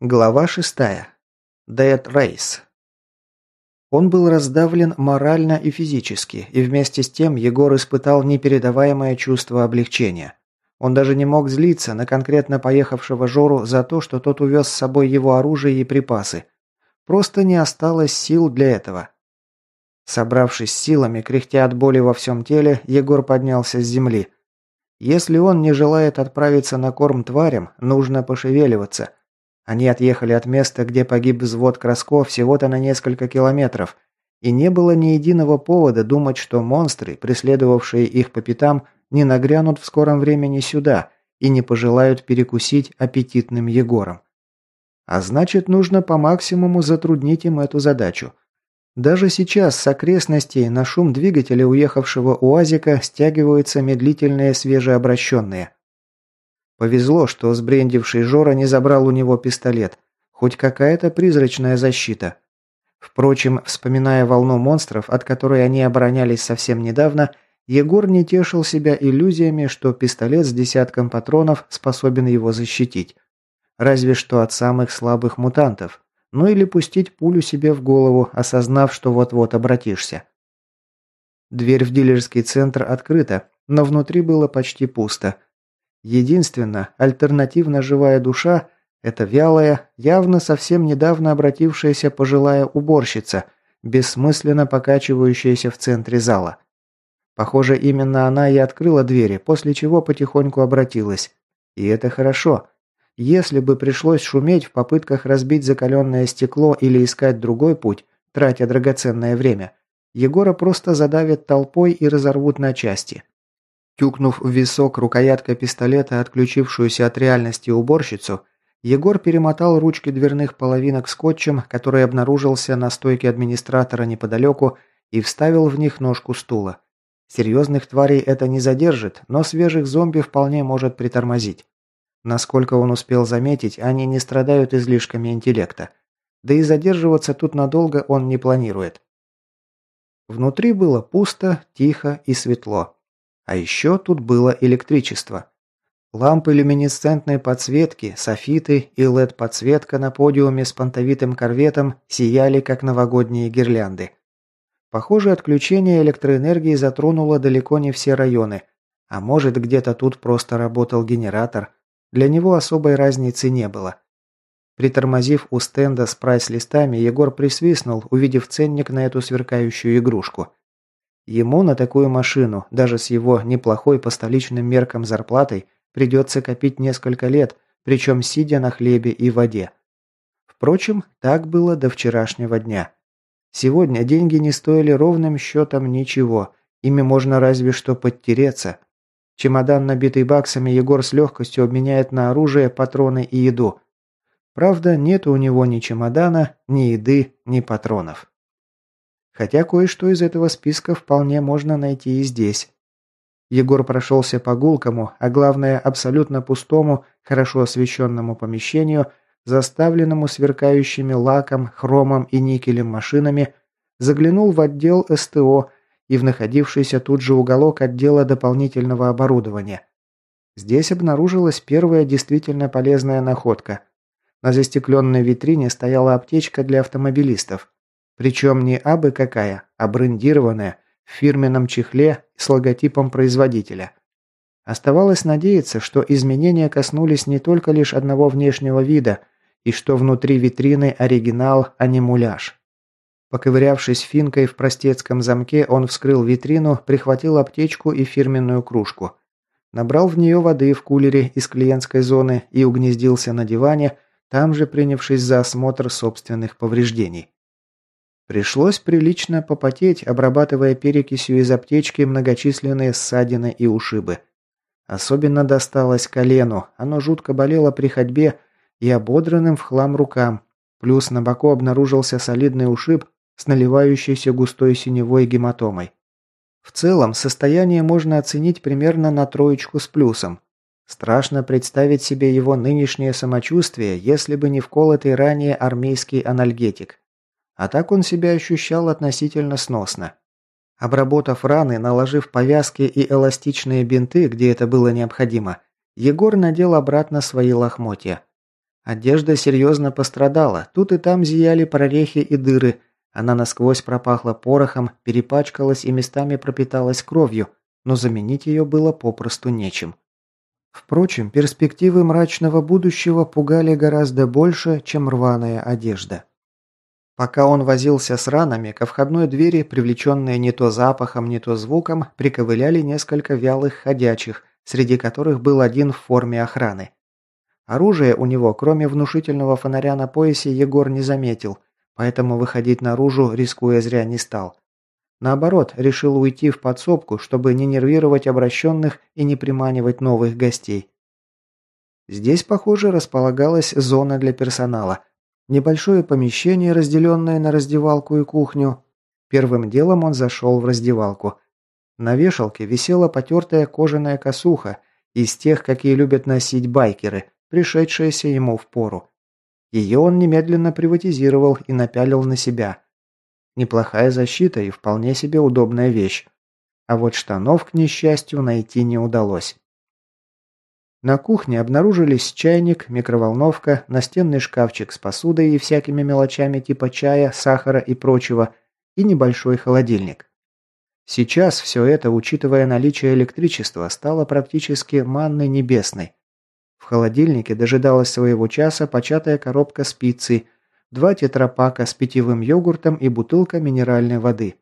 Глава шестая. Dead Race. Он был раздавлен морально и физически, и вместе с тем Егор испытал непередаваемое чувство облегчения. Он даже не мог злиться на конкретно поехавшего Жору за то, что тот увез с собой его оружие и припасы. Просто не осталось сил для этого. Собравшись силами, кряхтя от боли во всем теле, Егор поднялся с земли. Если он не желает отправиться на корм тварям, нужно пошевеливаться. Они отъехали от места, где погиб взвод Красков, всего-то на несколько километров, и не было ни единого повода думать, что монстры, преследовавшие их по пятам, не нагрянут в скором времени сюда и не пожелают перекусить аппетитным Егором. А значит, нужно по максимуму затруднить им эту задачу – даже сейчас с окрестностей на шум двигателя уехавшего УАЗика стягиваются медлительные свежеобращенные. Повезло, что сбрендивший Жора не забрал у него пистолет. Хоть какая-то призрачная защита. Впрочем, вспоминая волну монстров, от которой они оборонялись совсем недавно, Егор не тешил себя иллюзиями, что пистолет с десятком патронов способен его защитить. Разве что от самых слабых мутантов, ну или пустить пулю себе в голову, осознав, что вот-вот обратишься. Дверь в дилерский центр открыта, но внутри было почти пусто. Единственно, альтернативно живая душа – это вялая, явно совсем недавно обратившаяся пожилая уборщица, бессмысленно покачивающаяся в центре зала. Похоже, именно она и открыла двери, после чего потихоньку обратилась. И это хорошо. Если бы пришлось шуметь в попытках разбить закаленное стекло или искать другой путь, тратя драгоценное время, Егора просто задавят толпой и разорвут на части. Тюкнув в висок рукояткой пистолета, отключившуюся от реальности уборщицу, Егор перемотал ручки дверных половинок скотчем, который обнаружился на стойке администратора неподалеку, и вставил в них ножку стула. Серьезных тварей это не задержит, но свежих зомби вполне может притормозить. Насколько он успел заметить, они не страдают излишками интеллекта. Да и задерживаться тут надолго он не планирует. Внутри было пусто, тихо и светло. А еще тут было электричество. Лампы люминесцентной подсветки, софиты и LED-подсветка на подиуме с понтовитым корветом сияли, как новогодние гирлянды. Похоже, отключение электроэнергии затронуло далеко не все районы. А может, где-то тут просто работал генератор, для него особой разницы не было. Притормозив у стенда с прайс-листами, Егор присвистнул, увидев ценник на эту сверкающую игрушку. Ему на такую машину, даже с его неплохой по столичным меркам зарплатой, придется копить несколько лет, причем сидя на хлебе и воде. Впрочем, так было до вчерашнего дня. Сегодня деньги не стоили ровным счетом ничего, ими можно разве что подтереться, Чемодан, набитый баксами, Егор с легкостью обменяет на оружие, патроны и еду. Правда, нет у него ни чемодана, ни еды, ни патронов. Хотя кое-что из этого списка вполне можно найти и здесь. Егор прошелся по гулкому, а главное абсолютно пустому, хорошо освещенному помещению, заставленному сверкающими лаком, хромом и никелем машинами, заглянул в отдел СТО и в находившийся тут же уголок отдела дополнительного оборудования. Здесь обнаружилась первая действительно полезная находка. На застекленной витрине стояла аптечка для автомобилистов. Причем не абы какая, а брендированная, в фирменном чехле с логотипом производителя. Оставалось надеяться, что изменения коснулись не только лишь одного внешнего вида, и что внутри витрины оригинал, а не муляж. Поковырявшись финкой в простецком замке, он вскрыл витрину, прихватил аптечку и фирменную кружку. Набрал в нее воды в кулере из клиентской зоны и угнездился на диване, там же принявшись за осмотр собственных повреждений. Пришлось прилично попотеть, обрабатывая перекисью из аптечки многочисленные ссадины и ушибы. Особенно досталось колену, оно жутко болело при ходьбе и ободранным в хлам рукам, плюс на боку обнаружился солидный ушиб, с наливающейся густой синевой гематомой. В целом, состояние можно оценить примерно на троечку с плюсом. Страшно представить себе его нынешнее самочувствие, если бы не вколотый ранее армейский анальгетик. А так он себя ощущал относительно сносно. Обработав раны, наложив повязки и эластичные бинты, где это было необходимо, Егор надел обратно свои лохмотья. Одежда серьезно пострадала, тут и там зияли прорехи и дыры, она насквозь пропахла порохом, перепачкалась и местами пропиталась кровью, но заменить ее было попросту нечем. Впрочем, перспективы мрачного будущего пугали гораздо больше, чем рваная одежда. Пока он возился с ранами, ко входной двери, привлеченные не то запахом, не то звуком, приковыляли несколько вялых ходячих, среди которых был один в форме охраны. Оружие у него, кроме внушительного фонаря на поясе, Егор не заметил, поэтому выходить наружу, рискуя зря, не стал. Наоборот, решил уйти в подсобку, чтобы не нервировать обращенных и не приманивать новых гостей. Здесь, похоже, располагалась зона для персонала. Небольшое помещение, разделенное на раздевалку и кухню. Первым делом он зашел в раздевалку. На вешалке висела потертая кожаная косуха, из тех, какие любят носить байкеры, пришедшаяся ему в пору. Ее он немедленно приватизировал и напялил на себя. Неплохая защита и вполне себе удобная вещь. А вот штанов, к несчастью, найти не удалось. На кухне обнаружились чайник, микроволновка, настенный шкафчик с посудой и всякими мелочами типа чая, сахара и прочего, и небольшой холодильник. Сейчас все это, учитывая наличие электричества, стало практически манной небесной. В холодильнике дожидалась своего часа початая коробка с два тетрапака с питьевым йогуртом и бутылка минеральной воды.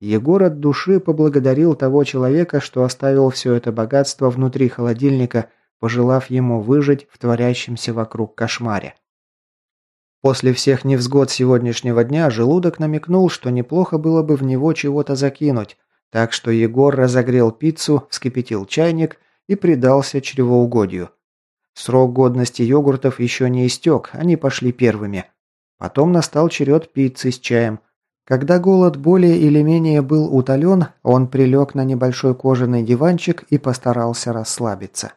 Егор от души поблагодарил того человека, что оставил все это богатство внутри холодильника, пожелав ему выжить в творящемся вокруг кошмаре. После всех невзгод сегодняшнего дня желудок намекнул, что неплохо было бы в него чего-то закинуть, так что Егор разогрел пиццу, вскипятил чайник и предался чревоугодию. Срок годности йогуртов еще не истек, они пошли первыми. Потом настал черед пиццы с чаем. Когда голод более или менее был утолен, он прилег на небольшой кожаный диванчик и постарался расслабиться.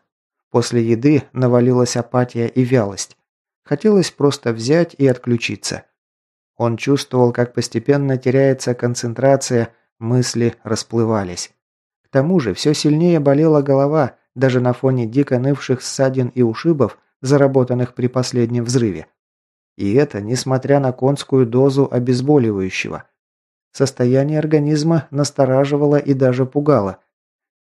После еды навалилась апатия и вялость. Хотелось просто взять и отключиться. Он чувствовал, как постепенно теряется концентрация, мысли расплывались. К тому же все сильнее болела голова, даже на фоне дико нывших ссадин и ушибов, заработанных при последнем взрыве. И это несмотря на конскую дозу обезболивающего. Состояние организма настораживало и даже пугало.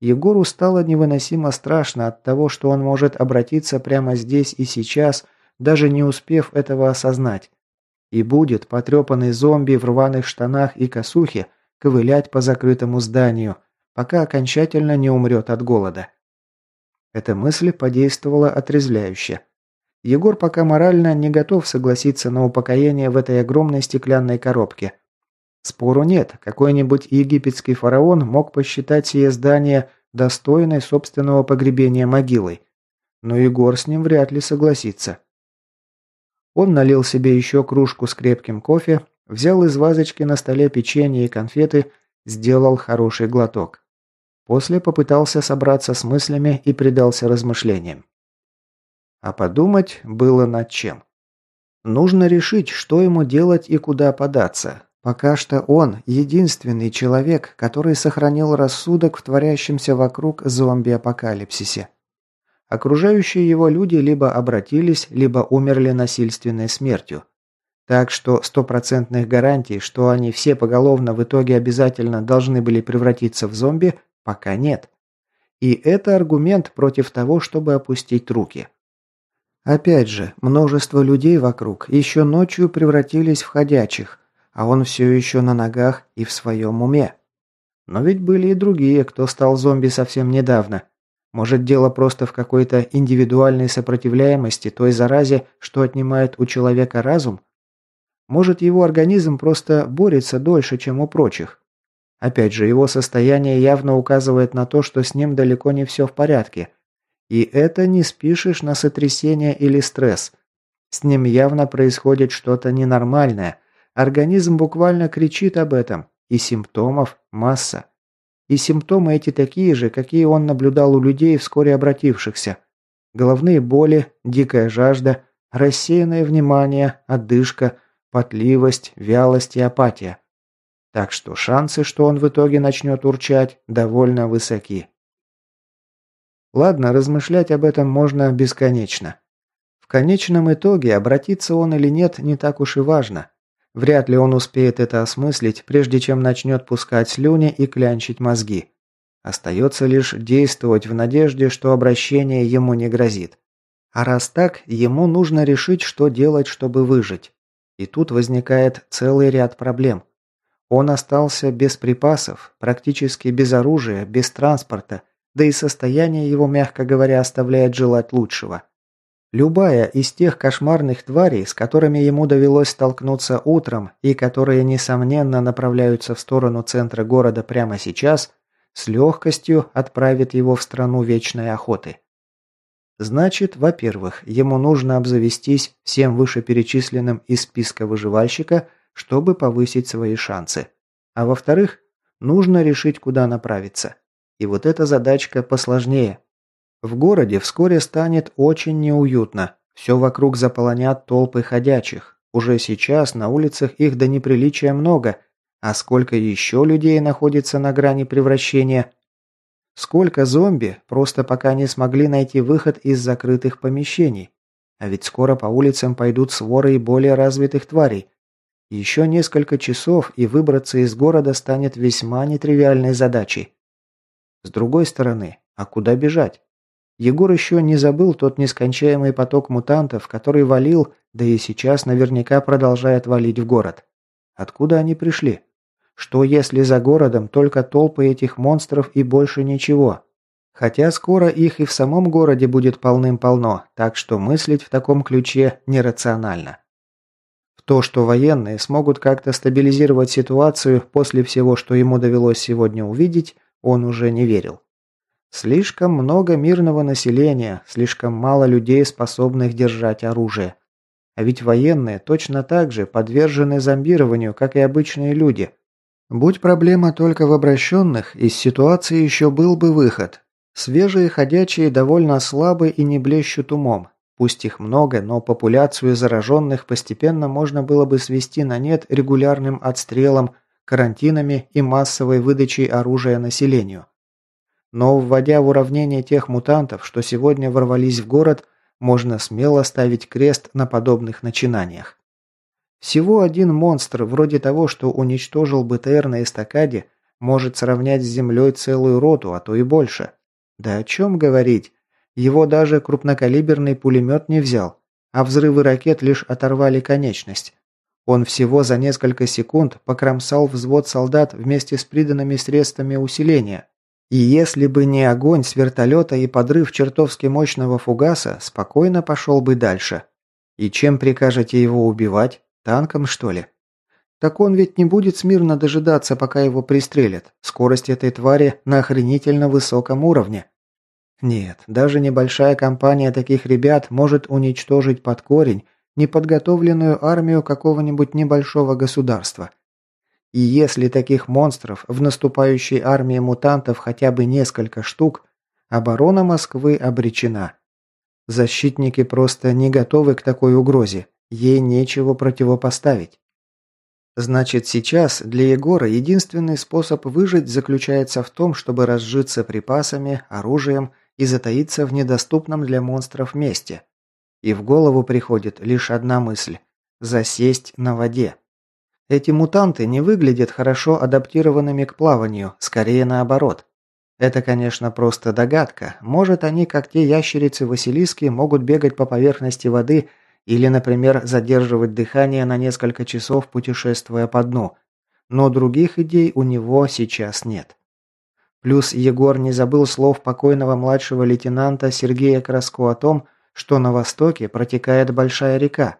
Егору стало невыносимо страшно от того, что он может обратиться прямо здесь и сейчас, даже не успев этого осознать. И будет потрепанный зомби в рваных штанах и косухе ковылять по закрытому зданию, пока окончательно не умрет от голода. Эта мысль подействовала отрезвляюще. Егор пока морально не готов согласиться на упокоение в этой огромной стеклянной коробке. Спору нет, какой-нибудь египетский фараон мог посчитать сие здание достойной собственного погребения могилой. Но Егор с ним вряд ли согласится. Он налил себе еще кружку с крепким кофе, взял из вазочки на столе печенье и конфеты, сделал хороший глоток. После попытался собраться с мыслями и предался размышлениям. А подумать было над чем. Нужно решить, что ему делать и куда податься. Пока что он единственный человек, который сохранил рассудок в творящемся вокруг зомби-апокалипсисе. Окружающие его люди либо обратились, либо умерли насильственной смертью. Так что стопроцентных гарантий, что они все поголовно в итоге обязательно должны были превратиться в зомби, Пока нет. И это аргумент против того, чтобы опустить руки. Опять же, множество людей вокруг еще ночью превратились в ходячих, а он все еще на ногах и в своем уме. Но ведь были и другие, кто стал зомби совсем недавно. Может, дело просто в какой-то индивидуальной сопротивляемости той заразе, что отнимает у человека разум? Может, его организм просто борется дольше, чем у прочих? Опять же, его состояние явно указывает на то, что с ним далеко не все в порядке. И это не спишешь на сотрясение или стресс. С ним явно происходит что-то ненормальное. Организм буквально кричит об этом, и симптомов масса. И симптомы эти такие же, какие он наблюдал у людей, вскоре обратившихся. Головные боли, дикая жажда, рассеянное внимание, одышка, потливость, вялость и апатия. Так что шансы, что он в итоге начнет урчать, довольно высоки. Ладно, размышлять об этом можно бесконечно. В конечном итоге, обратиться он или нет, не так уж и важно. Вряд ли он успеет это осмыслить, прежде чем начнет пускать слюни и клянчить мозги. Остается лишь действовать в надежде, что обращение ему не грозит. А раз так, ему нужно решить, что делать, чтобы выжить. И тут возникает целый ряд проблем. Он остался без припасов, практически без оружия, без транспорта, да и состояние его, мягко говоря, оставляет желать лучшего. Любая из тех кошмарных тварей, с которыми ему довелось столкнуться утром и которые, несомненно, направляются в сторону центра города прямо сейчас, с легкостью отправит его в страну вечной охоты. Значит, во-первых, ему нужно обзавестись всем вышеперечисленным из списка выживальщика, чтобы повысить свои шансы. А во-вторых, нужно решить, куда направиться. И вот эта задачка посложнее. В городе вскоре станет очень неуютно. Все вокруг заполонят толпы ходячих. Уже сейчас на улицах их до неприличия много. А сколько еще людей находится на грани превращения? Сколько зомби просто пока не смогли найти выход из закрытых помещений? А ведь скоро по улицам пойдут своры и более развитых тварей. Еще несколько часов, и выбраться из города станет весьма нетривиальной задачей. С другой стороны, а куда бежать? Егор еще не забыл тот нескончаемый поток мутантов, который валил, да и сейчас наверняка продолжает валить в город. Откуда они пришли? Что если за городом только толпы этих монстров и больше ничего? Хотя скоро их и в самом городе будет полным-полно, так что мыслить в таком ключе нерационально. В то, что военные смогут как-то стабилизировать ситуацию после всего, что ему довелось сегодня увидеть, он уже не верил. Слишком много мирного населения, слишком мало людей, способных держать оружие. А ведь военные точно так же подвержены зомбированию, как и обычные люди. Будь проблема только в обращенных, из ситуации еще был бы выход. Свежие ходячие довольно слабы и не блещут умом. Пусть их много, но популяцию зараженных постепенно можно было бы свести на нет регулярным отстрелом, карантинами и массовой выдачей оружия населению. Но вводя в уравнение тех мутантов, что сегодня ворвались в город, можно смело ставить крест на подобных начинаниях. Всего один монстр, вроде того, что уничтожил БТР на эстакаде, может сравнять с землей целую роту, а то и больше. Да о чем говорить? Его даже крупнокалиберный пулемет не взял, а взрывы ракет лишь оторвали конечность. Он всего за несколько секунд покромсал взвод солдат вместе с приданными средствами усиления, и если бы не огонь с вертолета и подрыв чертовски мощного фугаса, спокойно пошел бы дальше. И чем прикажете его убивать? Танком, что ли? Так он ведь не будет смирно дожидаться, пока его пристрелят. Скорость этой твари на охренительно высоком уровне. Нет, даже небольшая компания таких ребят может уничтожить под корень неподготовленную армию какого-нибудь небольшого государства. И если таких монстров в наступающей армии мутантов хотя бы несколько штук, оборона Москвы обречена. Защитники просто не готовы к такой угрозе, ей нечего противопоставить. Значит, сейчас для Егора единственный способ выжить заключается в том, чтобы разжиться припасами, оружием и затаиться в недоступном для монстров месте. И в голову приходит лишь одна мысль – засесть на воде. Эти мутанты не выглядят хорошо адаптированными к плаванию, скорее наоборот. Это, конечно, просто догадка. Может, они, как те ящерицы-василиски, могут бегать по поверхности воды или, например, задерживать дыхание на несколько часов, путешествуя по дну. Но других идей у него сейчас нет. Плюс Егор не забыл слов покойного младшего лейтенанта Сергея Краско о том, что на востоке протекает большая река.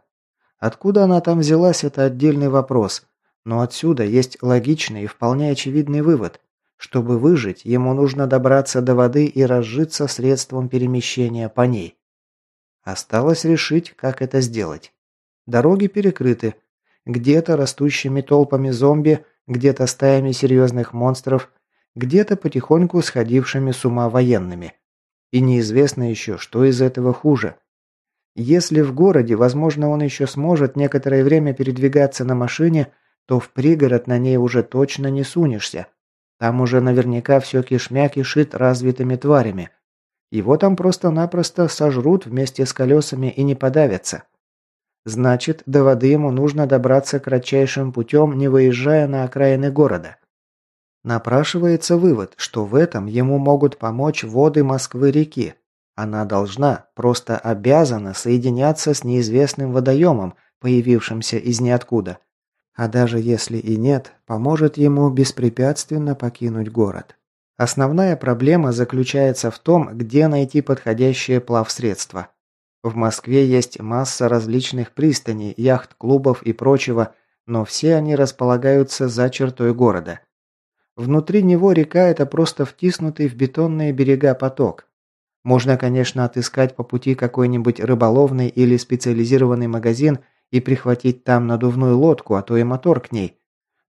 Откуда она там взялась, это отдельный вопрос. Но отсюда есть логичный и вполне очевидный вывод. Чтобы выжить, ему нужно добраться до воды и разжиться средством перемещения по ней. Осталось решить, как это сделать. Дороги перекрыты. Где-то растущими толпами зомби, где-то стаями серьезных монстров, где-то потихоньку сходившими с ума военными. И неизвестно еще, что из этого хуже – если в городе, возможно, он еще сможет некоторое время передвигаться на машине, то в пригород на ней уже точно не сунешься. Там уже наверняка все кишмя кишит развитыми тварями. Его там просто-напросто сожрут вместе с колесами и не подавятся. Значит, до воды ему нужно добраться кратчайшим путем, не выезжая на окраины города. Напрашивается вывод, что в этом ему могут помочь воды Москвы-реки. Она должна, просто обязана соединяться с неизвестным водоемом, появившимся из ниоткуда. А даже если и нет, поможет ему беспрепятственно покинуть город. Основная проблема заключается в том, где найти подходящее плавсредство. В Москве есть масса различных пристаней, яхт-клубов и прочего, но все они располагаются за чертой города. Внутри него река – это просто втиснутый в бетонные берега поток. Можно, конечно, отыскать по пути какой-нибудь рыболовный или специализированный магазин и прихватить там надувную лодку, а то и мотор к ней.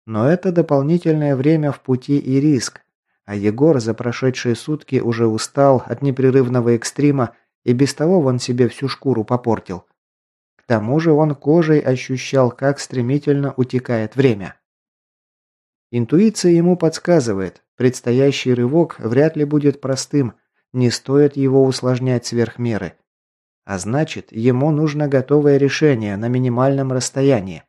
Но это дополнительное время в пути и риск. А Егор за прошедшие сутки уже устал от непрерывного экстрима и без того он себе всю шкуру попортил. К тому же он кожей ощущал, как стремительно утекает время. Интуиция ему подсказывает, предстоящий рывок вряд ли будет простым, не стоит его усложнять сверх меры. А значит, ему нужно готовое решение на минимальном расстоянии.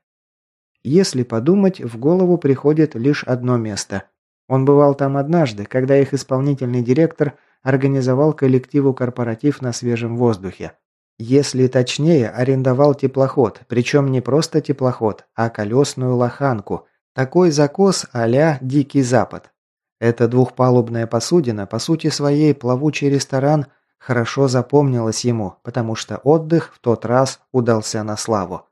Если подумать, в голову приходит лишь одно место. Он бывал там однажды, когда их исполнительный директор организовал коллективу корпоратив на свежем воздухе. Если точнее, арендовал теплоход, причем не просто теплоход, а колесную лоханку. Такой закос а «Дикий Запад». Эта двухпалубная посудина, по сути своей плавучий ресторан, хорошо запомнилась ему, потому что отдых в тот раз удался на славу.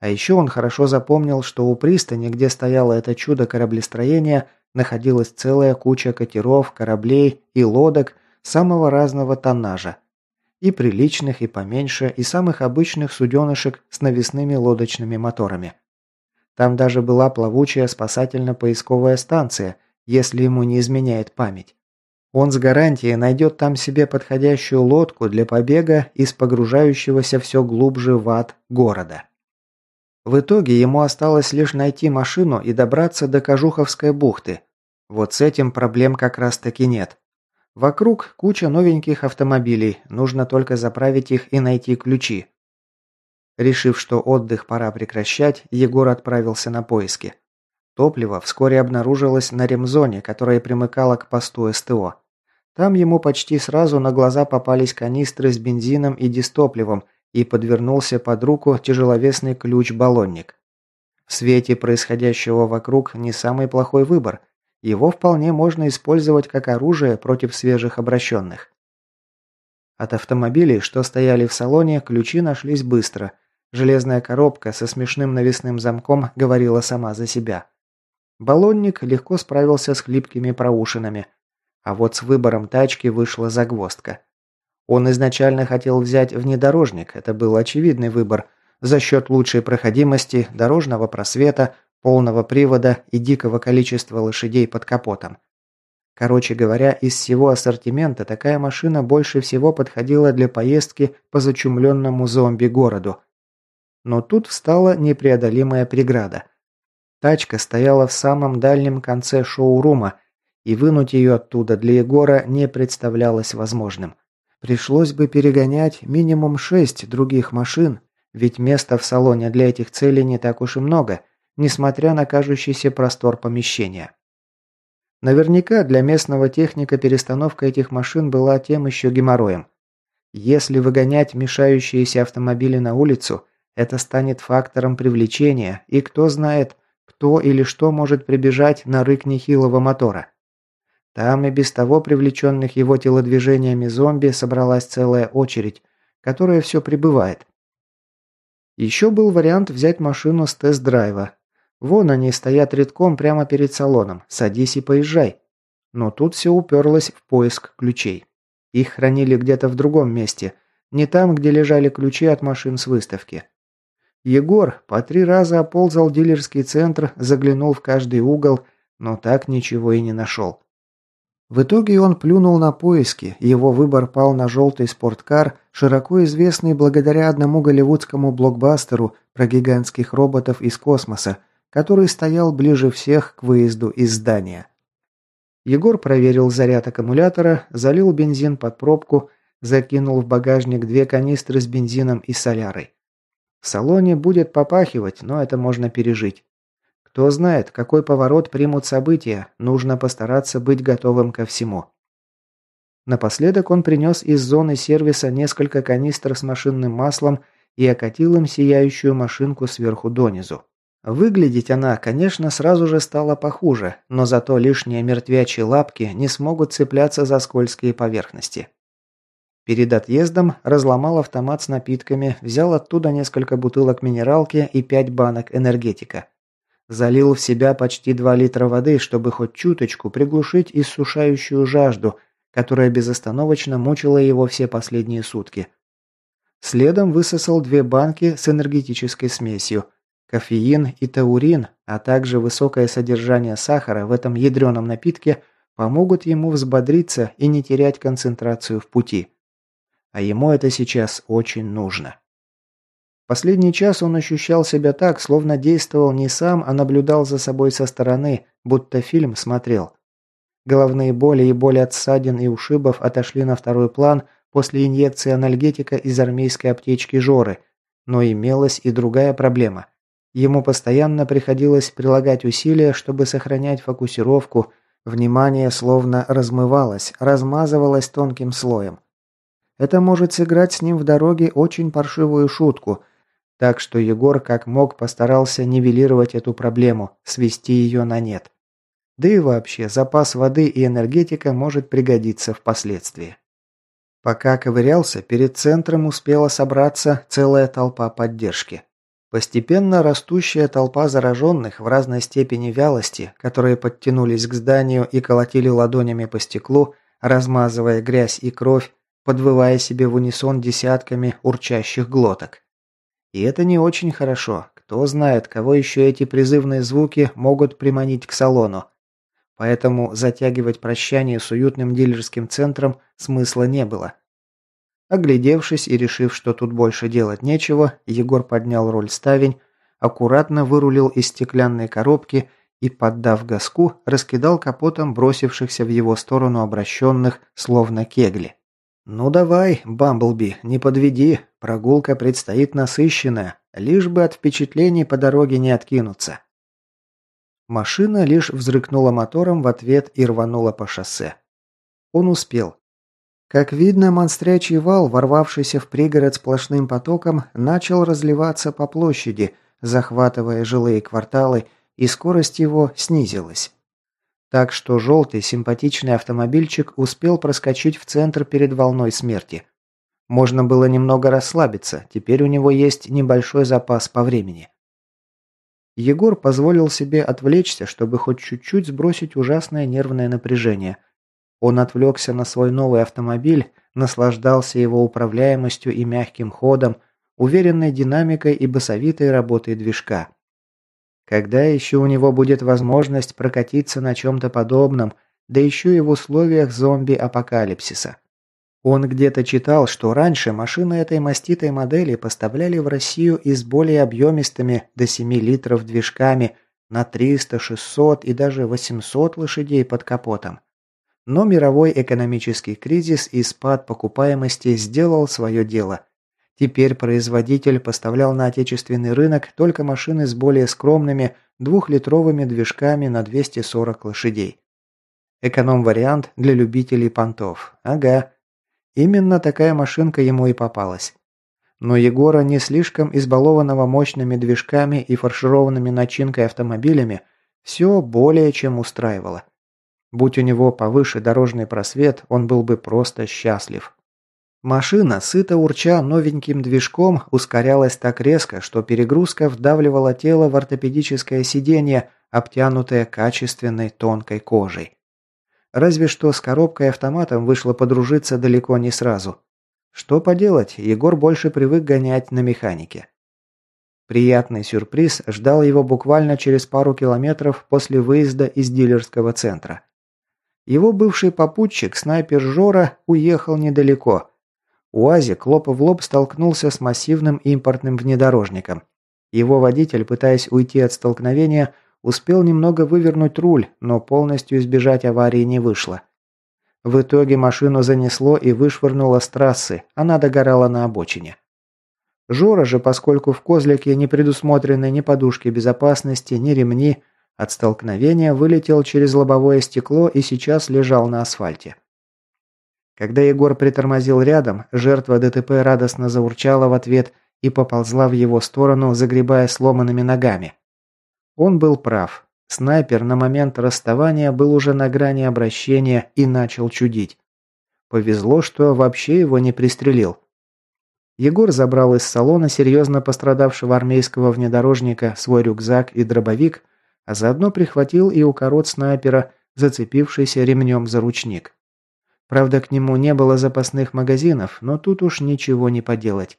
А еще он хорошо запомнил, что у пристани, где стояло это чудо кораблестроения, находилась целая куча катеров, кораблей и лодок самого разного тоннажа. И приличных, и поменьше, и самых обычных суденышек с навесными лодочными моторами. Там даже была плавучая спасательно-поисковая станция – если ему не изменяет память. Он с гарантией найдет там себе подходящую лодку для побега из погружающегося все глубже в ад города. В итоге ему осталось лишь найти машину и добраться до Кожуховской бухты. Вот с этим проблем как раз таки нет. Вокруг куча новеньких автомобилей, нужно только заправить их и найти ключи. Решив, что отдых пора прекращать, Егор отправился на поиски. Топливо вскоре обнаружилось на ремзоне, которая примыкала к посту СТО. Там ему почти сразу на глаза попались канистры с бензином и дистопливом, и подвернулся под руку тяжеловесный ключ-баллонник. В свете происходящего вокруг не самый плохой выбор. Его вполне можно использовать как оружие против свежих обращенных. От автомобилей, что стояли в салоне, ключи нашлись быстро. Железная коробка со смешным навесным замком говорила сама за себя. Баллонник легко справился с хлипкими проушинами. А вот с выбором тачки вышла загвоздка. Он изначально хотел взять внедорожник, это был очевидный выбор, за счет лучшей проходимости, дорожного просвета, полного привода и дикого количества лошадей под капотом. Короче говоря, из всего ассортимента такая машина больше всего подходила для поездки по зачумленному зомби-городу. Но тут встала непреодолимая преграда. Тачка стояла в самом дальнем конце шоурума, и вынуть ее оттуда для Егора не представлялось возможным. Пришлось бы перегонять минимум шесть других машин, ведь места в салоне для этих целей не так уж и много, несмотря на кажущийся простор помещения. Наверняка для местного техника перестановка этих машин была тем еще геморроем. Если выгонять мешающиеся автомобили на улицу, это станет фактором привлечения, и кто знает, кто или что может прибежать на рык нехилого мотора. Там и без того привлеченных его телодвижениями зомби собралась целая очередь, которая все прибывает. Еще был вариант взять машину с тест-драйва. Вон они стоят редком прямо перед салоном. Садись и поезжай. Но тут все уперлось в поиск ключей. Их хранили где-то в другом месте, не там, где лежали ключи от машин с выставки. Егор по три раза оползал дилерский центр, заглянул в каждый угол, но так ничего и не нашел. В итоге он плюнул на поиски, его выбор пал на желтый спорткар, широко известный благодаря одному голливудскому блокбастеру про гигантских роботов из космоса, который стоял ближе всех к выезду из здания. Егор проверил заряд аккумулятора, залил бензин под пробку, закинул в багажник две канистры с бензином и солярой. В салоне будет попахивать, но это можно пережить. Кто знает, какой поворот примут события, нужно постараться быть готовым ко всему. Напоследок он принес из зоны сервиса несколько канистр с машинным маслом и окатил им сияющую машинку сверху донизу. Выглядеть она, конечно, сразу же стала похуже, но зато лишние мертвячьи лапки не смогут цепляться за скользкие поверхности. Перед отъездом разломал автомат с напитками, взял оттуда несколько бутылок минералки и пять банок энергетика. Залил в себя почти 2 литра воды, чтобы хоть чуточку приглушить иссушающую жажду, которая безостановочно мучила его все последние сутки. Следом высосал две банки с энергетической смесью. Кофеин и таурин, а также высокое содержание сахара в этом ядреном напитке помогут ему взбодриться и не терять концентрацию в пути. А ему это сейчас очень нужно. Последний час он ощущал себя так, словно действовал не сам, а наблюдал за собой со стороны, будто фильм смотрел. Головные боли и боли от ссадин и ушибов отошли на второй план после инъекции анальгетика из армейской аптечки Жоры, но имелась и другая проблема. Ему постоянно приходилось прилагать усилия, чтобы сохранять фокусировку, внимание словно размывалось, размазывалось тонким слоем. Это может сыграть с ним в дороге очень паршивую шутку, так что Егор как мог постарался нивелировать эту проблему, свести ее на нет. Да и вообще, запас воды и энергетика может пригодиться впоследствии. Пока ковырялся, перед центром успела собраться целая толпа поддержки. Постепенно растущая толпа зараженных в разной степени вялости, которые подтянулись к зданию и колотили ладонями по стеклу, размазывая грязь и кровь, подвывая себе в унисон десятками урчащих глоток. И это не очень хорошо. Кто знает, кого еще эти призывные звуки могут приманить к салону. Поэтому затягивать прощание с уютным дилерским центром смысла не было. Оглядевшись и решив, что тут больше делать нечего, Егор поднял руль ставень, аккуратно вырулил из стеклянной коробки и, поддав газку, раскидал капотом бросившихся в его сторону обращенных, словно кегли. «Ну давай, Бамблби, не подведи, прогулка предстоит насыщенная, лишь бы от впечатлений по дороге не откинуться». Машина лишь взрыкнула мотором в ответ и рванула по шоссе. Он успел. Как видно, монстрячий вал, ворвавшийся в пригород сплошным потоком, начал разливаться по площади, захватывая жилые кварталы, и скорость его снизилась. Так что желтый симпатичный автомобильчик успел проскочить в центр перед волной смерти. Можно было немного расслабиться, теперь у него есть небольшой запас по времени. Егор позволил себе отвлечься, чтобы хоть чуть-чуть сбросить ужасное нервное напряжение. Он отвлекся на свой новый автомобиль, наслаждался его управляемостью и мягким ходом, уверенной динамикой и басовитой работой движка. Когда еще у него будет возможность прокатиться на чем-то подобном, да еще и в условиях зомби-апокалипсиса? Он где-то читал, что раньше машины этой маститой модели поставляли в Россию и с более объемистыми до 7 литров движками на 300, 600 и даже 800 лошадей под капотом. Но мировой экономический кризис и спад покупаемости сделал свое дело. Теперь производитель поставлял на отечественный рынок только машины с более скромными двухлитровыми движками на 240 лошадей. Эконом-вариант для любителей понтов. Ага. Именно такая машинка ему и попалась. Но Егора, не слишком избалованного мощными движками и фаршированными начинкой автомобилями, все более чем устраивало. Будь у него повыше дорожный просвет, он был бы просто счастлив. Машина, сыто урча новеньким движком, ускорялась так резко, что перегрузка вдавливала тело в ортопедическое сиденье, обтянутое качественной тонкой кожей. Разве что с коробкой автоматом вышло подружиться далеко не сразу. Что поделать, Егор больше привык гонять на механике. Приятный сюрприз ждал его буквально через пару километров после выезда из дилерского центра. Его бывший попутчик, снайпер Жора, уехал недалеко, УАЗик лоб в лоб столкнулся с массивным импортным внедорожником. Его водитель, пытаясь уйти от столкновения, Успел немного вывернуть руль, но полностью избежать аварии не вышло. В итоге машину занесло и вышвырнуло с трассы, она догорала на обочине. Жора же, поскольку в козлике не предусмотрены ни подушки безопасности, ни ремни, от столкновения вылетел через лобовое стекло и сейчас лежал на асфальте. Когда Егор притормозил рядом, жертва ДТП радостно заурчала в ответ и поползла в его сторону, загребая сломанными ногами. Он был прав. Снайпер на момент расставания был уже на грани обращения и начал чудить. Повезло, что вообще его не пристрелил. Егор забрал из салона серьезно пострадавшего армейского внедорожника свой рюкзак и дробовик, а заодно прихватил и укорот снайпера, зацепившийся ремнем за ручник. Правда, к нему не было запасных магазинов, но тут уж ничего не поделать.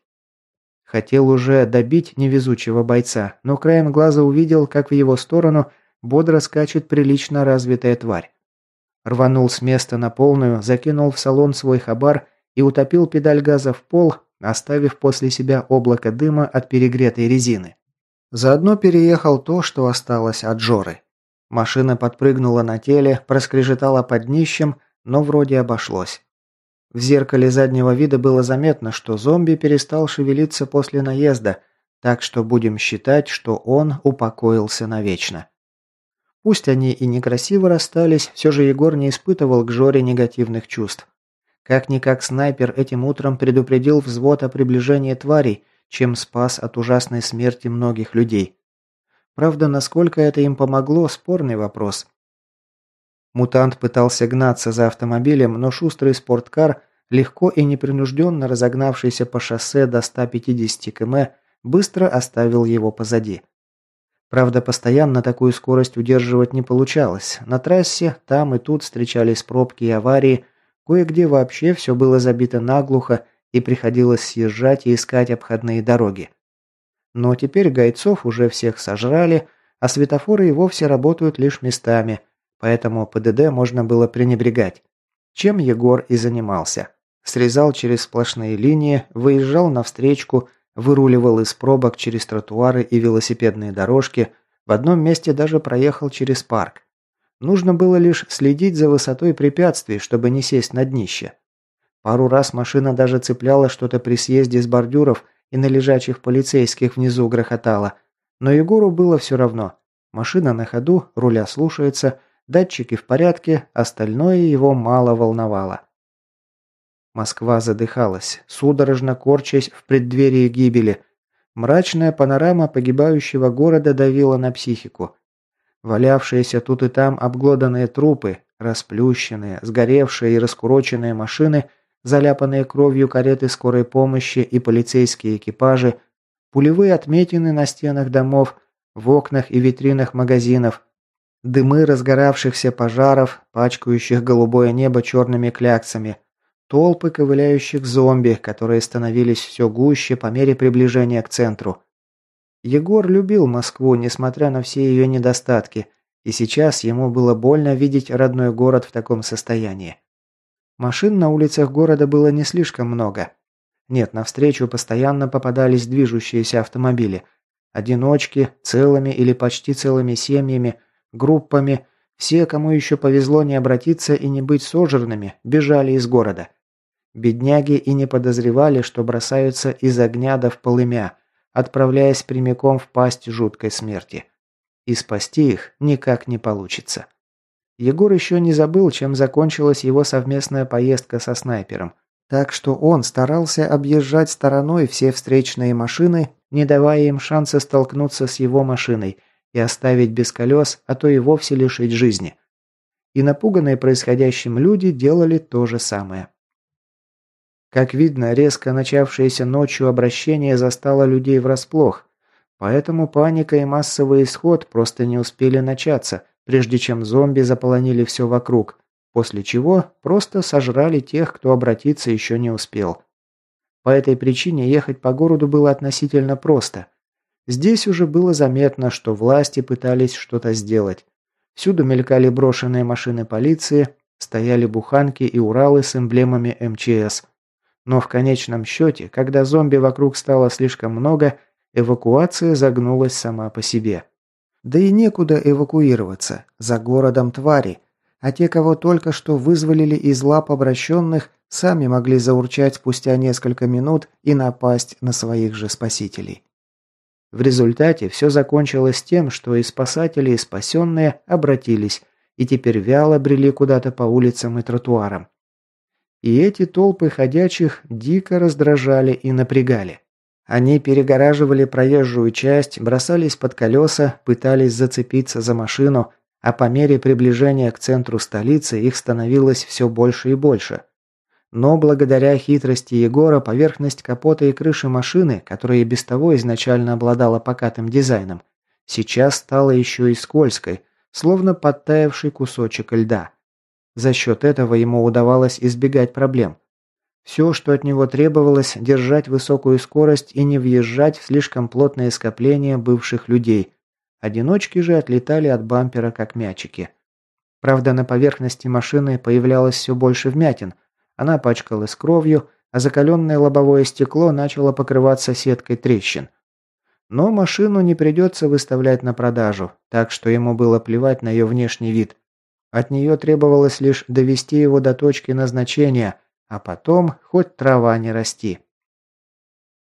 Хотел уже добить невезучего бойца, но краем глаза увидел, как в его сторону бодро скачет прилично развитая тварь. Рванул с места на полную, закинул в салон свой хабар и утопил педаль газа в пол, оставив после себя облако дыма от перегретой резины. Заодно переехал то, что осталось от Жоры. Машина подпрыгнула на теле, проскрежетала под днищем, но вроде обошлось. В зеркале заднего вида было заметно, что зомби перестал шевелиться после наезда, так что будем считать, что он упокоился навечно. Пусть они и некрасиво расстались, все же Егор не испытывал к Жоре негативных чувств. Как-никак снайпер этим утром предупредил взвод о приближении тварей, чем спас от ужасной смерти многих людей. Правда, насколько это им помогло, спорный вопрос. Мутант пытался гнаться за автомобилем, но шустрый спорткар, легко и непринужденно разогнавшийся по шоссе до 150 км, быстро оставил его позади. Правда, постоянно такую скорость удерживать не получалось. На трассе там и тут встречались пробки и аварии, кое-где вообще все было забито наглухо и приходилось съезжать и искать обходные дороги. Но теперь гайцов уже всех сожрали, а светофоры и вовсе работают лишь местами – поэтому ПДД можно было пренебрегать. Чем Егор и занимался. Срезал через сплошные линии, выезжал на встречку, выруливал из пробок через тротуары и велосипедные дорожки, в одном месте даже проехал через парк. Нужно было лишь следить за высотой препятствий, чтобы не сесть на днище. Пару раз машина даже цепляла что-то при съезде с бордюров и на лежачих полицейских внизу грохотала. Но Егору было все равно. Машина на ходу, руля слушается – Датчики в порядке, остальное его мало волновало. Москва задыхалась, судорожно корчась в преддверии гибели. Мрачная панорама погибающего города давила на психику. Валявшиеся тут и там обглоданные трупы, расплющенные, сгоревшие и раскуроченные машины, заляпанные кровью кареты скорой помощи и полицейские экипажи, пулевые отметины на стенах домов, в окнах и витринах магазинов, Дымы разгоравшихся пожаров, пачкающих голубое небо черными кляксами. Толпы ковыляющих зомби, которые становились все гуще по мере приближения к центру. Егор любил Москву, несмотря на все ее недостатки, и сейчас ему было больно видеть родной город в таком состоянии. Машин на улицах города было не слишком много. Нет, навстречу постоянно попадались движущиеся автомобили. Одиночки, целыми или почти целыми семьями – группами, все, кому еще повезло не обратиться и не быть сожранными, бежали из города. Бедняги и не подозревали, что бросаются из огня до в полымя, отправляясь прямиком в пасть жуткой смерти. И спасти их никак не получится. Егор еще не забыл, чем закончилась его совместная поездка со снайпером. Так что он старался объезжать стороной все встречные машины, не давая им шанса столкнуться с его машиной – и оставить без колес, а то и вовсе лишить жизни. И напуганные происходящим люди делали то же самое. Как видно, резко начавшееся ночью обращение застало людей врасплох, поэтому паника и массовый исход просто не успели начаться, прежде чем зомби заполонили все вокруг, после чего просто сожрали тех, кто обратиться еще не успел. По этой причине ехать по городу было относительно просто – Здесь уже было заметно, что власти пытались что-то сделать. Всюду мелькали брошенные машины полиции, стояли буханки и Уралы с эмблемами МЧС. Но в конечном счете, когда зомби вокруг стало слишком много, эвакуация загнулась сама по себе. Да и некуда эвакуироваться, за городом твари, а те, кого только что вызволили из лап обращенных, сами могли заурчать спустя несколько минут и напасть на своих же спасителей. В результате все закончилось тем, что и спасатели, и спасенные обратились, и теперь вяло брели куда-то по улицам и тротуарам. И эти толпы ходячих дико раздражали и напрягали. Они перегораживали проезжую часть, бросались под колеса, пытались зацепиться за машину, а по мере приближения к центру столицы их становилось все больше и больше. Но благодаря хитрости Егора поверхность капота и крыши машины, которая и без того изначально обладала покатым дизайном, сейчас стала еще и скользкой, словно подтаявший кусочек льда. За счет этого ему удавалось избегать проблем. Все, что от него требовалось, держать высокую скорость и не въезжать в слишком плотное скопление бывших людей. Одиночки же отлетали от бампера, как мячики. Правда, на поверхности машины появлялось все больше вмятин. Она пачкалась кровью, а закаленное лобовое стекло начало покрываться сеткой трещин. Но машину не придется выставлять на продажу, так что ему было плевать на ее внешний вид. От нее требовалось лишь довести его до точки назначения, а потом хоть трава не расти.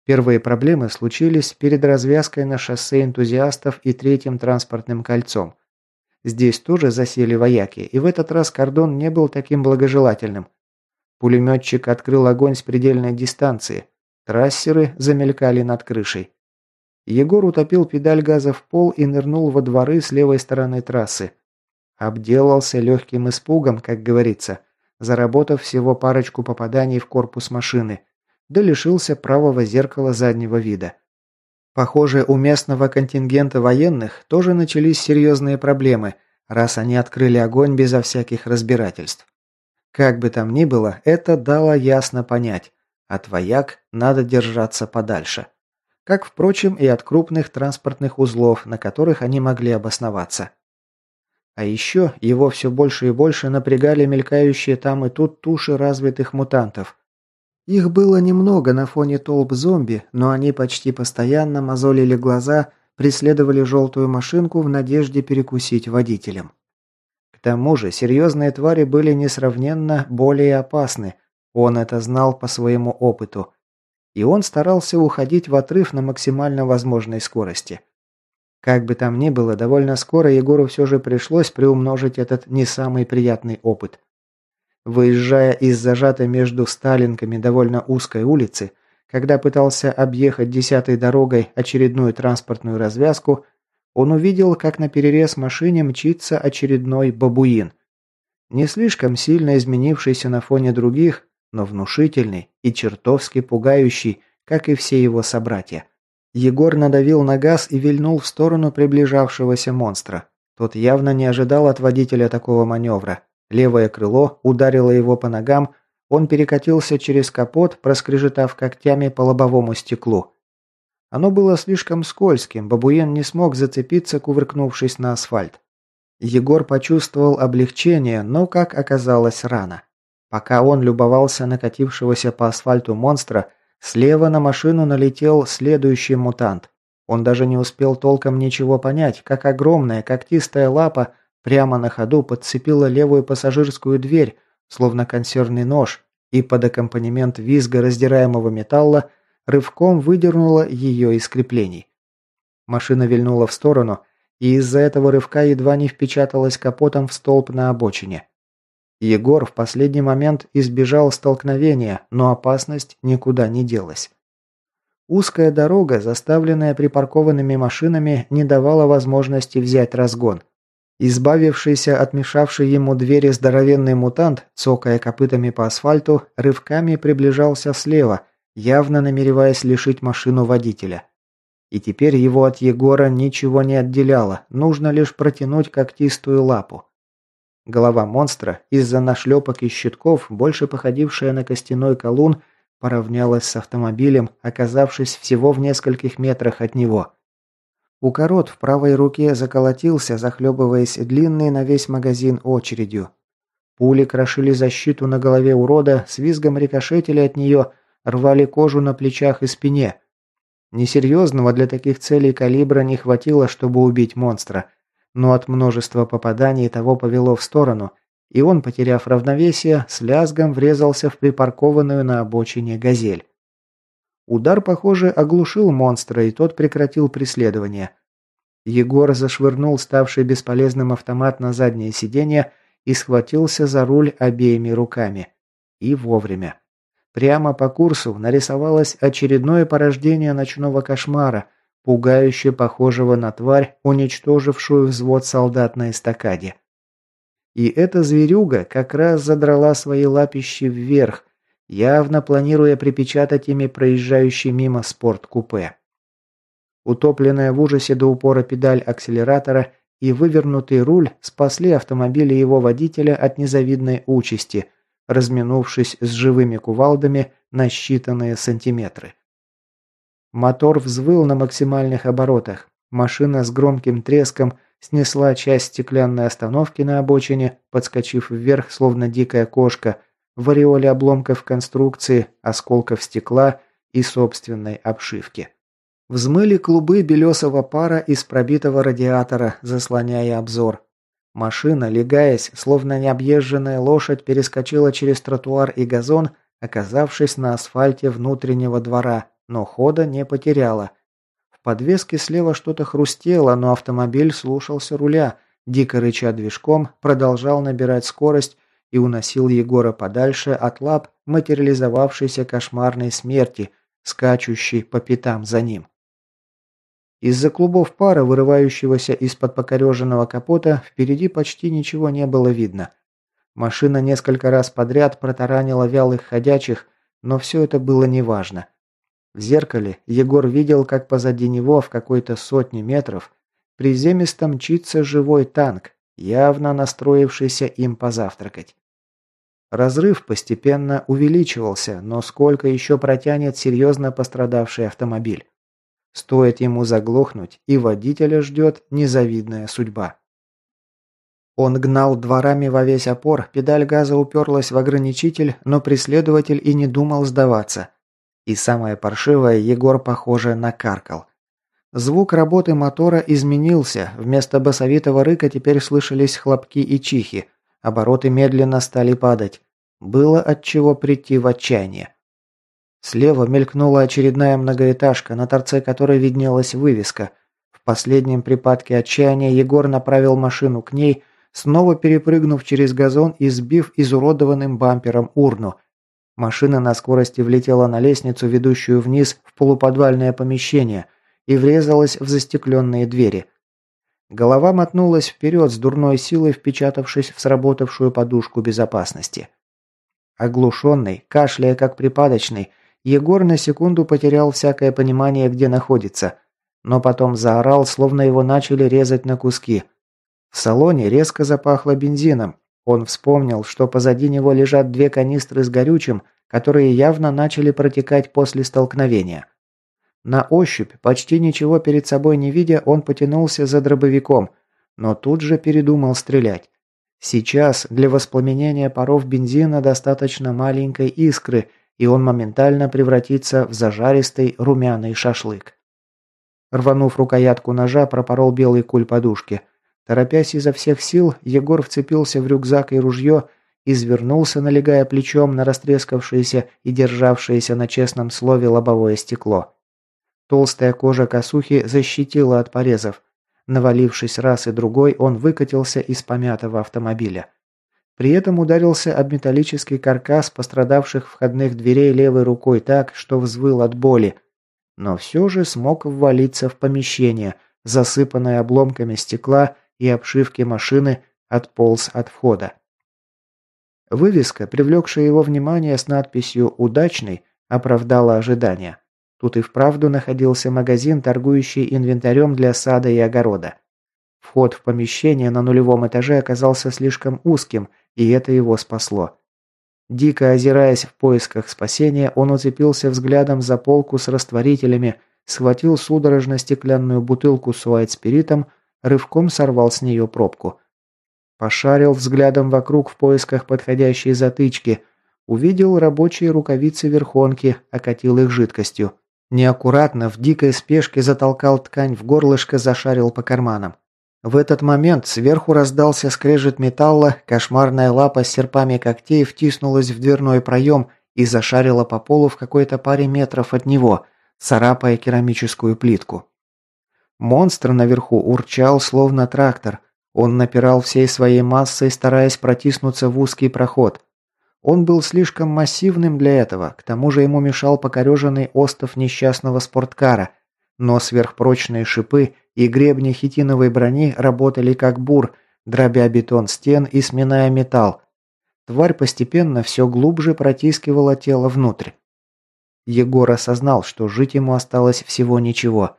Первые проблемы случились перед развязкой на шоссе энтузиастов и третьим транспортным кольцом. Здесь тоже засели вояки, и в этот раз кордон не был таким благожелательным. Пулеметчик открыл огонь с предельной дистанции. Трассеры замелькали над крышей. Егор утопил педаль газа в пол и нырнул во дворы с левой стороны трассы. Обделался легким испугом, как говорится, заработав всего парочку попаданий в корпус машины, да лишился правого зеркала заднего вида. Похоже, у местного контингента военных тоже начались серьезные проблемы, раз они открыли огонь безо всяких разбирательств. Как бы там ни было, это дало ясно понять. От вояк надо держаться подальше. Как, впрочем, и от крупных транспортных узлов, на которых они могли обосноваться. А еще его все больше и больше напрягали мелькающие там и тут туши развитых мутантов. Их было немного на фоне толп зомби, но они почти постоянно мозолили глаза, преследовали желтую машинку в надежде перекусить водителям. Тому же серьезные твари были несравненно более опасны, он это знал по своему опыту. И он старался уходить в отрыв на максимально возможной скорости – как бы там ни было, довольно скоро Егору все же пришлось приумножить этот не самый приятный опыт. Выезжая из зажатой между Сталинками довольно узкой улицы, когда пытался объехать десятой дорогой очередную транспортную развязку, он увидел, как на перерез машине мчится очередной бабуин. Не слишком сильно изменившийся на фоне других, но внушительный и чертовски пугающий, как и все его собратья. Егор надавил на газ и вильнул в сторону приближавшегося монстра. Тот явно не ожидал от водителя такого маневра. Левое крыло ударило его по ногам, он перекатился через капот, проскрежетав когтями по лобовому стеклу. Оно было слишком скользким, бабуен не смог зацепиться, кувыркнувшись на асфальт. Егор почувствовал облегчение, но, как оказалось, рано. Пока он любовался накатившегося по асфальту монстра, Слева на машину налетел следующий мутант. Он даже не успел толком ничего понять, как огромная когтистая лапа прямо на ходу подцепила левую пассажирскую дверь, словно консервный нож, и под аккомпанемент визга раздираемого металла рывком выдернула ее из креплений. Машина вильнула в сторону, и из-за этого рывка едва не впечаталась капотом в столб на обочине. Егор в последний момент избежал столкновения, но опасность никуда не делась. Узкая дорога, заставленная припаркованными машинами, не давала возможности взять разгон. Избавившийся от мешавшей ему двери здоровенный мутант, цокая копытами по асфальту, рывками приближался слева, явно намереваясь лишить машину водителя. И теперь его от Егора ничего не отделяло, нужно лишь протянуть когтистую лапу. Голова монстра, из-за нашлепок и щитков, больше походившая на костяной колун, поравнялась с автомобилем, оказавшись всего в нескольких метрах от него. Укорот в правой руке заколотился, захлебываясь длинной на весь магазин очередью. Пули крошили защиту на голове урода, с визгом рикошетили от нее, рвали кожу на плечах и спине. Несерьезного для таких целей калибра не хватило, чтобы убить монстра, но от множества попаданий того повело в сторону, и он, потеряв равновесие, с лязгом врезался в припаркованную на обочине газель. Удар, похоже, оглушил монстра, и тот прекратил преследование. Егор зашвырнул ставший бесполезным автомат на заднее сиденье и схватился за руль обеими руками. И вовремя. Прямо по курсу нарисовалось очередное порождение ночного кошмара, пугающе похожего на тварь, уничтожившую взвод солдат на эстакаде. И эта зверюга как раз задрала свои лапищи вверх, явно планируя припечатать ими проезжающий мимо спорткупе. Утопленная в ужасе до упора педаль акселератора и вывернутый руль спасли автомобиль и его водителя от незавидной участи – разминувшись с живыми кувалдами на считанные сантиметры. Мотор взвыл на максимальных оборотах. Машина с громким треском снесла часть стеклянной остановки на обочине, подскочив вверх, словно дикая кошка, в ореоле обломков конструкции, осколков стекла и собственной обшивки. Взмыли клубы белесого пара из пробитого радиатора, заслоняя обзор. Машина, легаясь, словно необъезженная лошадь, перескочила через тротуар и газон, оказавшись на асфальте внутреннего двора, но хода не потеряла. В подвеске слева что-то хрустело, но автомобиль слушался руля, дико рыча движком, продолжал набирать скорость и уносил Егора подальше от лап материализовавшейся кошмарной смерти, скачущей по пятам за ним. Из-за клубов пара, вырывающегося из-под покореженного капота, впереди почти ничего не было видно. Машина несколько раз подряд протаранила вялых ходячих, но все это было неважно. В зеркале Егор видел, как позади него в какой-то сотне метров приземисто мчится живой танк, явно настроившийся им позавтракать. Разрыв постепенно увеличивался, но сколько еще протянет серьезно пострадавший автомобиль? Стоит ему заглохнуть, и водителя ждет незавидная судьба. Он гнал дворами во весь опор, педаль газа уперлась в ограничитель, но преследователь и не думал сдаваться. И самое паршивое, Егор, похоже, накаркал. Звук работы мотора изменился, вместо басовитого рыка теперь слышались хлопки и чихи, обороты медленно стали падать. Было от чего прийти в отчаяние. Слева мелькнула очередная многоэтажка, на торце которой виднелась вывеска. В последнем припадке отчаяния Егор направил машину к ней, снова перепрыгнув через газон и сбив изуродованным бампером урну. Машина на скорости влетела на лестницу, ведущую вниз в полуподвальное помещение, и врезалась в застекленные двери. Голова мотнулась вперед с дурной силой, впечатавшись в сработавшую подушку безопасности. Оглушенный, кашляя как припадочный, Егор на секунду потерял всякое понимание, где находится, но потом заорал, словно его начали резать на куски. В салоне резко запахло бензином. Он вспомнил, что позади него лежат две канистры с горючим, которые явно начали протекать после столкновения. На ощупь, почти ничего перед собой не видя, он потянулся за дробовиком, но тут же передумал стрелять. Сейчас для воспламенения паров бензина достаточно маленькой искры – и он моментально превратится в зажаристый румяный шашлык. Рванув рукоятку ножа, пропорол белый куль подушки. Торопясь изо всех сил, Егор вцепился в рюкзак и ружье, извернулся, налегая плечом на растрескавшееся и державшееся на честном слове лобовое стекло. Толстая кожа косухи защитила от порезов. Навалившись раз и другой, он выкатился из помятого автомобиля. При этом ударился об металлический каркас пострадавших входных дверей левой рукой так, что взвыл от боли. Но все же смог ввалиться в помещение, засыпанное обломками стекла и обшивки машины, отполз от входа. Вывеска, привлекшая его внимание с надписью «Удачный», оправдала ожидания. Тут и вправду находился магазин, торгующий инвентарем для сада и огорода. Вход в помещение на нулевом этаже оказался слишком узким – и это его спасло. Дико озираясь в поисках спасения, он уцепился взглядом за полку с растворителями, схватил судорожно стеклянную бутылку с уайт-спиритом, рывком сорвал с нее пробку. Пошарил взглядом вокруг в поисках подходящей затычки, увидел рабочие рукавицы верхонки, окатил их жидкостью. Неаккуратно, в дикой спешке затолкал ткань в горлышко, зашарил по карманам. В этот момент сверху раздался скрежет металла, кошмарная лапа с серпами когтей втиснулась в дверной проем и зашарила по полу в какой-то паре метров от него, царапая керамическую плитку. Монстр наверху урчал, словно трактор. Он напирал всей своей массой, стараясь протиснуться в узкий проход. Он был слишком массивным для этого, к тому же ему мешал покореженный остов несчастного спорткара, но сверхпрочные шипы и гребни хитиновой брони работали как бур, дробя бетон стен и сминая металл. Тварь постепенно все глубже протискивала тело внутрь. Егор осознал, что жить ему осталось всего ничего.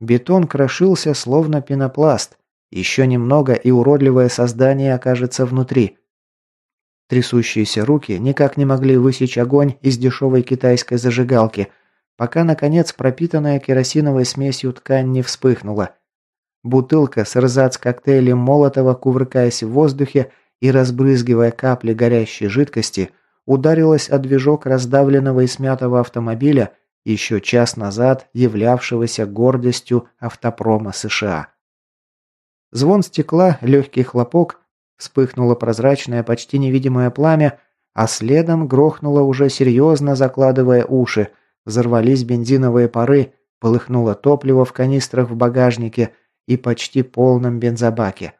Бетон крошился, словно пенопласт. Еще немного, и уродливое создание окажется внутри. Трясущиеся руки никак не могли высечь огонь из дешевой китайской зажигалки, пока, наконец, пропитанная керосиновой смесью ткань не вспыхнула. Бутылка с рзац-коктейлем Молотова, кувыркаясь в воздухе и разбрызгивая капли горящей жидкости, ударилась о движок раздавленного и смятого автомобиля, еще час назад являвшегося гордостью автопрома США. Звон стекла, легкий хлопок, Вспыхнуло прозрачное, почти невидимое пламя, а следом грохнуло уже серьезно, закладывая уши. Взорвались бензиновые пары, полыхнуло топливо в канистрах в багажнике и почти полном бензобаке.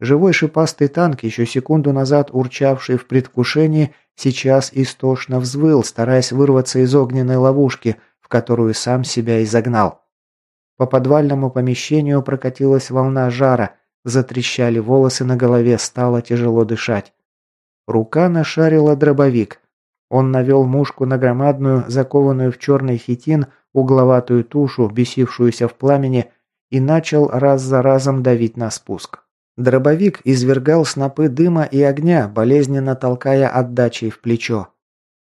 Живой шипастый танк, еще секунду назад урчавший в предвкушении, сейчас истошно взвыл, стараясь вырваться из огненной ловушки, в которую сам себя изогнал. По подвальному помещению прокатилась волна жара – Затрещали волосы на голове, стало тяжело дышать. Рука нашарила дробовик. Он навел мушку на громадную, закованную в черный хитин, угловатую тушу, бесившуюся в пламени, и начал раз за разом давить на спуск. Дробовик извергал снопы дыма и огня, болезненно толкая отдачей в плечо.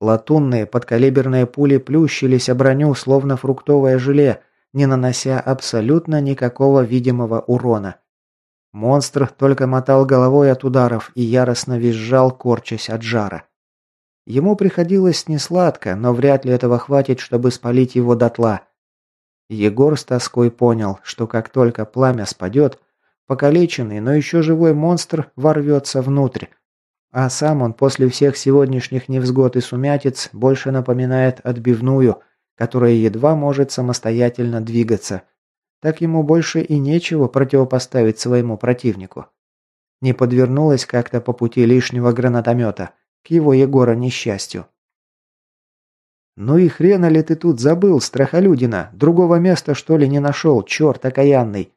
Латунные подкалиберные пули плющились о броню, словно фруктовое желе, не нанося абсолютно никакого видимого урона. Монстр только мотал головой от ударов и яростно визжал, корчась от жара. Ему приходилось несладко, но вряд ли этого хватит, чтобы спалить его дотла. Егор с тоской понял, что как только пламя спадет, покалеченный, но еще живой монстр ворвется внутрь. А сам он после всех сегодняшних невзгод и сумятиц больше напоминает отбивную, которая едва может самостоятельно двигаться – так ему больше и нечего противопоставить своему противнику. Не подвернулось как-то по пути лишнего гранатомета, к его Егора несчастью. «Ну и хрена ли ты тут забыл, страхолюдина? Другого места, что ли, не нашел, черт окаянный?»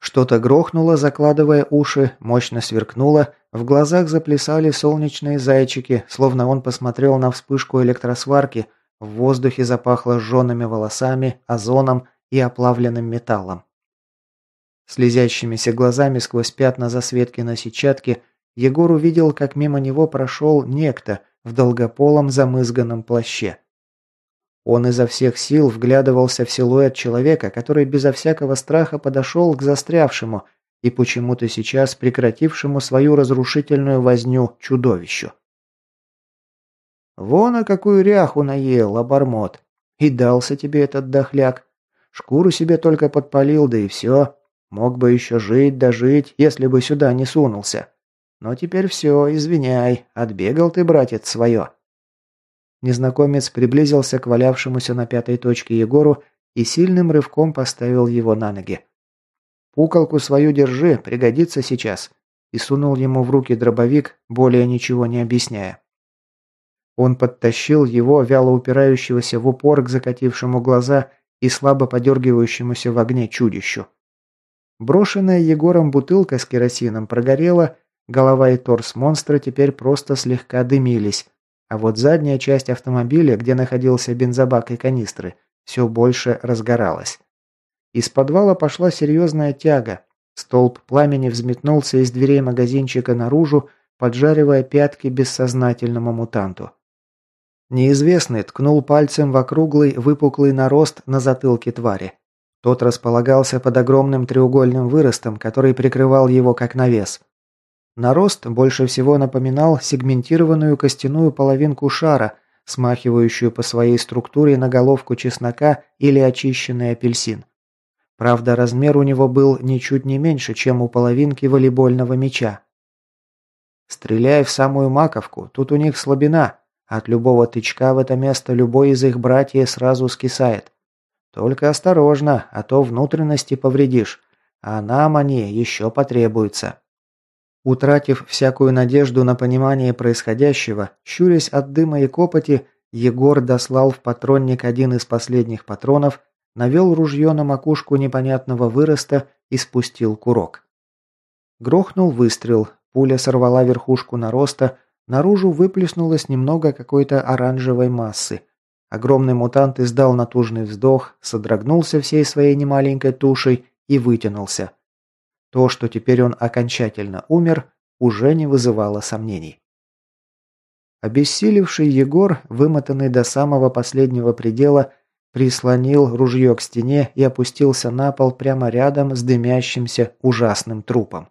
Что-то грохнуло, закладывая уши, мощно сверкнуло, в глазах заплясали солнечные зайчики, словно он посмотрел на вспышку электросварки, в воздухе запахло сжёными волосами, озоном и оплавленным металлом. Слезящимися глазами сквозь пятна засветки на сетчатке Егор увидел, как мимо него прошел некто в долгополом замызганном плаще. Он изо всех сил вглядывался в силуэт человека, который безо всякого страха подошел к застрявшему и почему-то сейчас прекратившему свою разрушительную возню чудовищу. «Вон, а какую ряху наел, обормот! И дался тебе этот дохляк!» Шкуру себе только подпалил, да и все. Мог бы еще жить да жить, если бы сюда не сунулся. Но теперь все, извиняй, отбегал ты, братец, свое». Незнакомец приблизился к валявшемуся на пятой точке Егору и сильным рывком поставил его на ноги. «Пукалку свою держи, пригодится сейчас», и сунул ему в руки дробовик, более ничего не объясняя. Он подтащил его, вяло упирающегося в упор к закатившему глаза, и слабо подергивающемуся в огне чудищу. Брошенная Егором бутылка с керосином прогорела, голова и торс монстра теперь просто слегка дымились, а вот задняя часть автомобиля, где находился бензобак и канистры, все больше разгоралась. Из подвала пошла серьезная тяга. Столб пламени взметнулся из дверей магазинчика наружу, поджаривая пятки бессознательному мутанту. Неизвестный ткнул пальцем в округлый, выпуклый нарост на затылке твари. Тот располагался под огромным треугольным выростом, который прикрывал его как навес. Нарост больше всего напоминал сегментированную костяную половинку шара, смахивающую по своей структуре на головку чеснока или очищенный апельсин. Правда, размер у него был ничуть не меньше, чем у половинки волейбольного мяча. «Стреляй в самую маковку, тут у них слабина. От любого тычка в это место любой из их братьев сразу скисает. Только осторожно, а то внутренности повредишь, а нам они еще потребуются». Утратив всякую надежду на понимание происходящего, щурясь от дыма и копоти, Егор дослал в патронник один из последних патронов, навел ружье на макушку непонятного выроста и спустил курок. Грохнул выстрел, пуля сорвала верхушку нароста, наружу выплеснулось немного какой-то оранжевой массы. Огромный мутант издал натужный вздох, содрогнулся всей своей немаленькой тушей и вытянулся. То, что теперь он окончательно умер, уже не вызывало сомнений. Обессилевший Егор, вымотанный до самого последнего предела, прислонил ружье к стене и опустился на пол прямо рядом с дымящимся ужасным трупом.